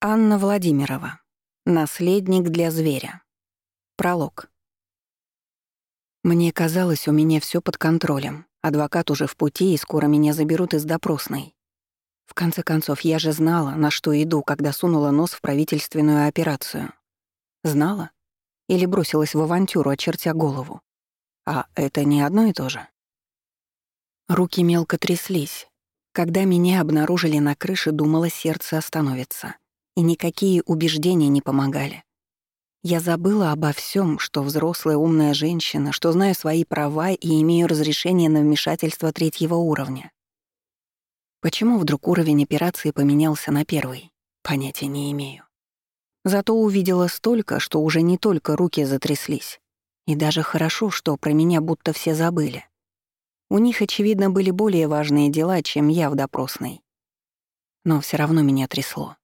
Анна Владимирова. Наследник для зверя. Пролог. Мне казалось, у меня все под контролем. Адвокат уже в пути, и скоро меня заберут из допросной. В конце концов, я же знала, на что иду, когда сунула нос в правительственную операцию. Знала? Или бросилась в авантюру, очертя голову? А это не одно и то же. Руки мелко тряслись. Когда меня обнаружили на крыше, думала, сердце остановится — и никакие убеждения не помогали. Я забыла обо всем, что взрослая умная женщина, что знаю свои права и имею разрешение на вмешательство третьего уровня. Почему вдруг уровень операции поменялся на первый? Понятия не имею. Зато увидела столько, что уже не только руки затряслись. И даже хорошо, что про меня будто все забыли. У них, очевидно, были более важные дела, чем я в допросной. Но все равно меня трясло.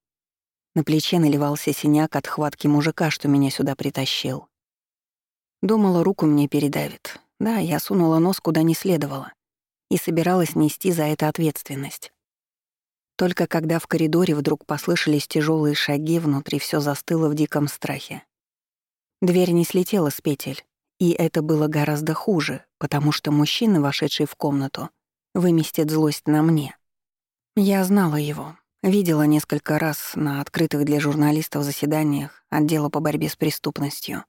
На плече наливался синяк от хватки мужика, что меня сюда притащил. Думала, руку мне передавит. Да, я сунула нос куда не следовало. И собиралась нести за это ответственность. Только когда в коридоре вдруг послышались тяжелые шаги, внутри все застыло в диком страхе. Дверь не слетела с петель, и это было гораздо хуже, потому что мужчина, вошедший в комнату, выместит злость на мне. Я знала его, Видела несколько раз на открытых для журналистов заседаниях отдела по борьбе с преступностью.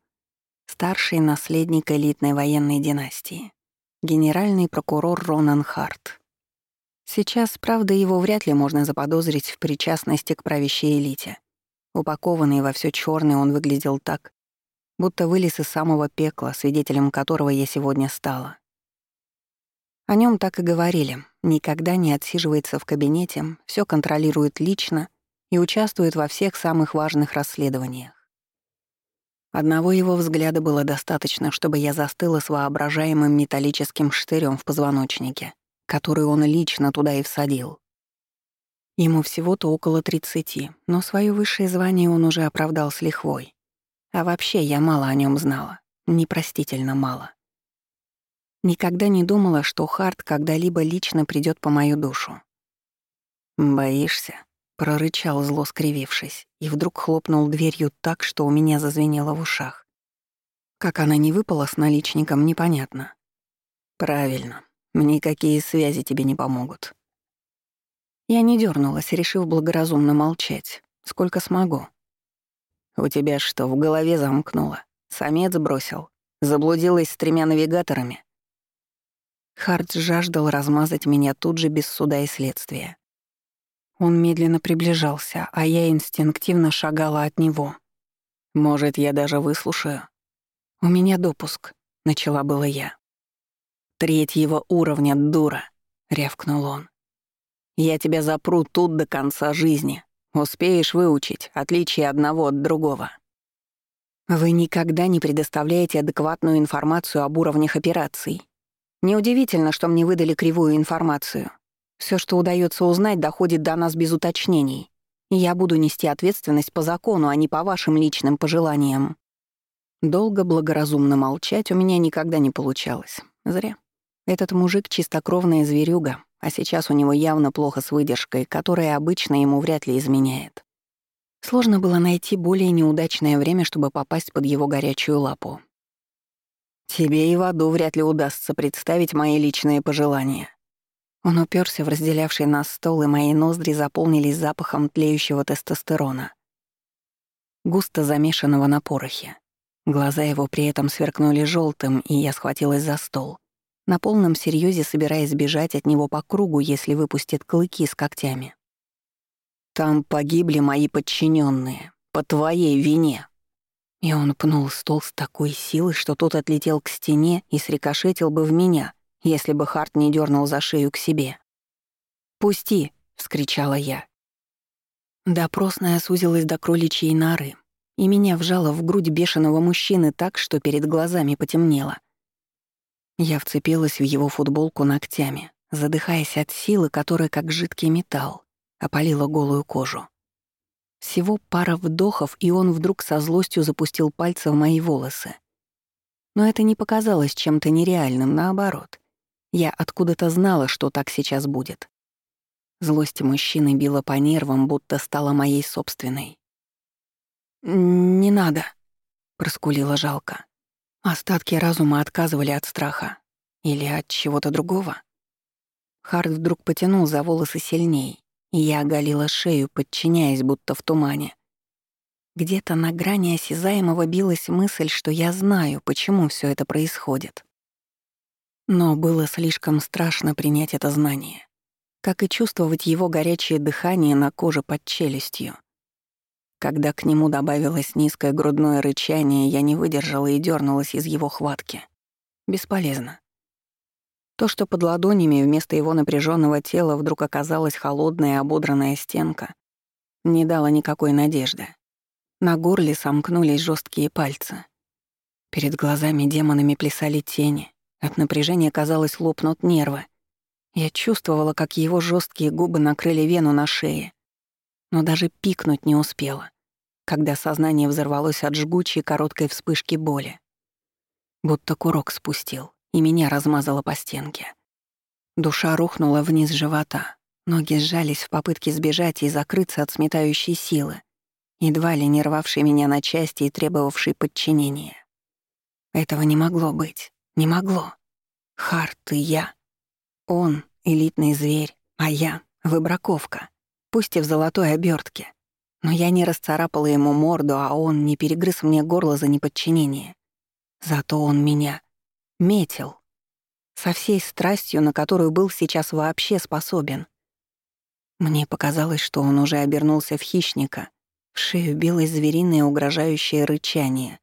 Старший наследник элитной военной династии. Генеральный прокурор Ронан Харт. Сейчас, правда, его вряд ли можно заподозрить в причастности к правящей элите. Упакованный во все черное, он выглядел так, будто вылез из самого пекла, свидетелем которого я сегодня стала. О нем так и говорили. Никогда не отсиживается в кабинете, все контролирует лично и участвует во всех самых важных расследованиях. Одного его взгляда было достаточно, чтобы я застыла с воображаемым металлическим штырем в позвоночнике, который он лично туда и всадил. Ему всего-то около 30, но свое высшее звание он уже оправдал с лихвой. А вообще я мало о нем знала, непростительно мало. Никогда не думала, что Харт когда-либо лично придет по мою душу. «Боишься?» — прорычал зло скривившись, и вдруг хлопнул дверью так, что у меня зазвенело в ушах. Как она не выпала с наличником, непонятно. «Правильно. Никакие связи тебе не помогут». Я не дернулась, решив благоразумно молчать. Сколько смогу. «У тебя что, в голове замкнуло? Самец бросил? Заблудилась с тремя навигаторами?» Харт жаждал размазать меня тут же без суда и следствия. Он медленно приближался, а я инстинктивно шагала от него. «Может, я даже выслушаю?» «У меня допуск», — начала было я. «Третьего уровня, дура», — рявкнул он. «Я тебя запру тут до конца жизни. Успеешь выучить отличие одного от другого». «Вы никогда не предоставляете адекватную информацию об уровнях операций», Неудивительно, что мне выдали кривую информацию. Все, что удается узнать, доходит до нас без уточнений. Я буду нести ответственность по закону, а не по вашим личным пожеланиям. Долго благоразумно молчать у меня никогда не получалось. Зря. Этот мужик — чистокровная зверюга, а сейчас у него явно плохо с выдержкой, которая обычно ему вряд ли изменяет. Сложно было найти более неудачное время, чтобы попасть под его горячую лапу. Тебе и в аду вряд ли удастся представить мои личные пожелания. Он уперся в разделявший нас стол, и мои ноздри заполнились запахом тлеющего тестостерона, густо замешанного на порохе. Глаза его при этом сверкнули желтым, и я схватилась за стол, на полном серьезе собираясь бежать от него по кругу, если выпустит клыки с когтями. «Там погибли мои подчиненные, по твоей вине», и он пнул стол с такой силой, что тот отлетел к стене и срикошетил бы в меня, если бы Харт не дернул за шею к себе. «Пусти!» — вскричала я. Допросная сузилась до кроличьей норы, и меня вжало в грудь бешеного мужчины так, что перед глазами потемнело. Я вцепилась в его футболку ногтями, задыхаясь от силы, которая, как жидкий металл, опалила голую кожу. Всего пара вдохов, и он вдруг со злостью запустил пальцы в мои волосы. Но это не показалось чем-то нереальным, наоборот. Я откуда-то знала, что так сейчас будет. Злость мужчины била по нервам, будто стала моей собственной. «Не надо», — проскулила жалко. Остатки разума отказывали от страха. Или от чего-то другого. Харт вдруг потянул за волосы сильней, я оголила шею, подчиняясь, будто в тумане. Где-то на грани осязаемого билась мысль, что я знаю, почему все это происходит. Но было слишком страшно принять это знание, как и чувствовать его горячее дыхание на коже под челюстью. Когда к нему добавилось низкое грудное рычание, я не выдержала и дернулась из его хватки. Бесполезно. То, что под ладонями вместо его напряженного тела вдруг оказалась холодная ободранная стенка, не дало никакой надежды. На горле сомкнулись жесткие пальцы. Перед глазами демонами плясали тени. От напряжения, казалось, лопнут нервы. Я чувствовала, как его жесткие губы накрыли вену на шее. Но даже пикнуть не успела, когда сознание взорвалось от жгучей короткой вспышки боли. Будто курок спустил и меня размазало по стенке. Душа рухнула вниз живота, ноги сжались в попытке сбежать и закрыться от сметающей силы, едва ли не рвавшей меня на части и требовавшей подчинения. Этого не могло быть, не могло. Харт и я. Он — элитный зверь, а я — выбраковка, пусть и в золотой обертке. Но я не расцарапала ему морду, а он не перегрыз мне горло за неподчинение. Зато он меня Метил. Со всей страстью, на которую был сейчас вообще способен. Мне показалось, что он уже обернулся в хищника. В шею билось звериное угрожающее рычание.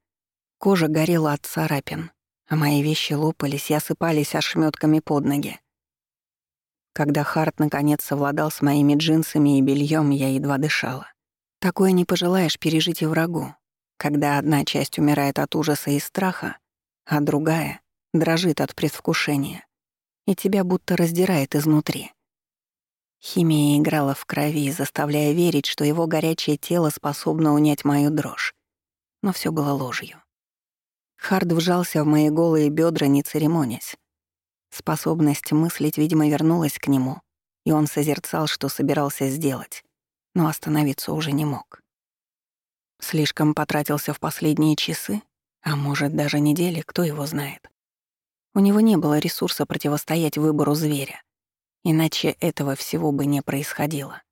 Кожа горела от царапин, а мои вещи лопались и осыпались ошметками под ноги. Когда Харт наконец совладал с моими джинсами и бельем, я едва дышала. Такое не пожелаешь пережить и врагу, когда одна часть умирает от ужаса и страха, а другая дрожит от предвкушения, и тебя будто раздирает изнутри. Химия играла в крови, заставляя верить, что его горячее тело способно унять мою дрожь. Но все было ложью. Хард вжался в мои голые бедра, не церемонясь. Способность мыслить, видимо, вернулась к нему, и он созерцал, что собирался сделать, но остановиться уже не мог. Слишком потратился в последние часы, а может, даже недели, кто его знает. У него не было ресурса противостоять выбору зверя. Иначе этого всего бы не происходило.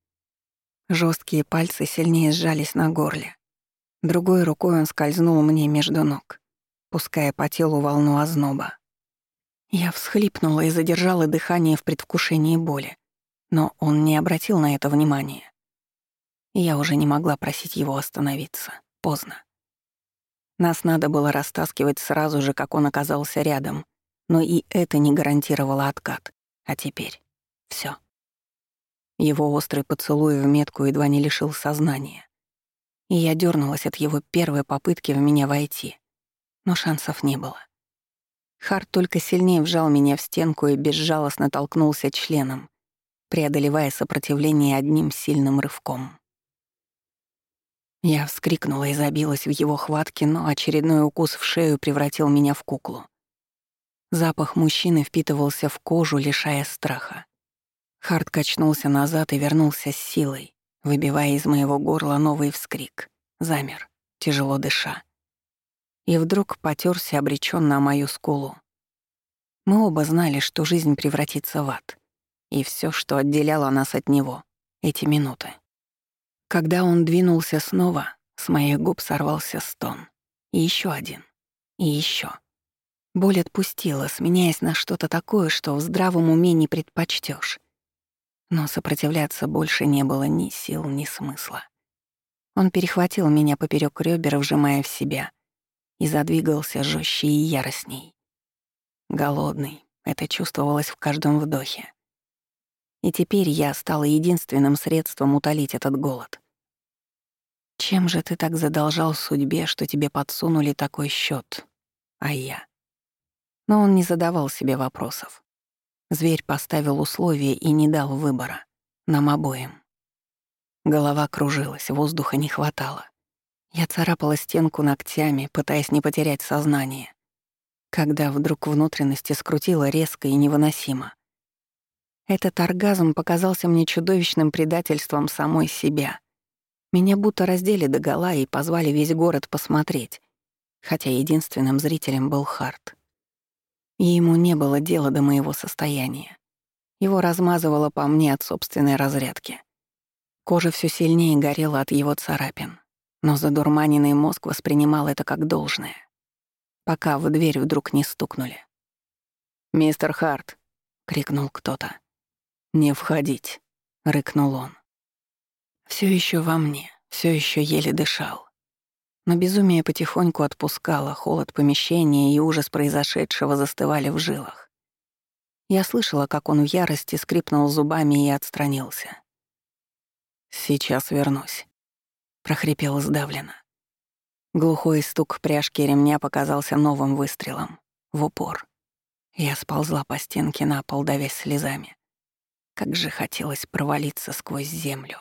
Жесткие пальцы сильнее сжались на горле. Другой рукой он скользнул мне между ног, пуская по телу волну озноба. Я всхлипнула и задержала дыхание в предвкушении боли, но он не обратил на это внимания. Я уже не могла просить его остановиться. Поздно. Нас надо было растаскивать сразу же, как он оказался рядом, но и это не гарантировало откат. А теперь все. Его острый поцелуй в метку едва не лишил сознания. И я дернулась от его первой попытки в меня войти. Но шансов не было. Харт только сильнее вжал меня в стенку и безжалостно толкнулся членом, преодолевая сопротивление одним сильным рывком. Я вскрикнула и забилась в его хватке, но очередной укус в шею превратил меня в куклу. Запах мужчины впитывался в кожу, лишая страха. Харт качнулся назад и вернулся с силой, выбивая из моего горла новый вскрик. Замер, тяжело дыша. И вдруг потерся обреченно о мою скулу. Мы оба знали, что жизнь превратится в ад. И все, что отделяло нас от него, — эти минуты. Когда он двинулся снова, с моих губ сорвался стон. И еще один. И еще. Боль отпустила, сменяясь на что-то такое, что в здравом уме не предпочтешь. Но сопротивляться больше не было ни сил, ни смысла. Он перехватил меня поперек ребер, вжимая в себя, и задвигался жестче и яростней. Голодный, это чувствовалось в каждом вдохе. И теперь я стала единственным средством утолить этот голод. Чем же ты так задолжал судьбе, что тебе подсунули такой счет, а я? Но он не задавал себе вопросов. Зверь поставил условия и не дал выбора. Нам обоим. Голова кружилась, воздуха не хватало. Я царапала стенку ногтями, пытаясь не потерять сознание. Когда вдруг внутренности скрутило резко и невыносимо. Этот оргазм показался мне чудовищным предательством самой себя. Меня будто раздели догола и позвали весь город посмотреть, хотя единственным зрителем был Харт. И ему не было дела до моего состояния. Его размазывало по мне от собственной разрядки. Кожа все сильнее горела от его царапин, но задурманенный мозг воспринимал это как должное, пока в дверь вдруг не стукнули. «Мистер Харт!» — крикнул кто-то. «Не входить», — рыкнул он. Все еще во мне, все еще еле дышал. Но безумие потихоньку отпускало, холод помещения и ужас произошедшего застывали в жилах. Я слышала, как он в ярости скрипнул зубами и отстранился. «Сейчас вернусь», — прохрипел сдавленно. Глухой стук пряжки ремня показался новым выстрелом. В упор. Я сползла по стенке на пол, давясь слезами. Как же хотелось провалиться сквозь землю.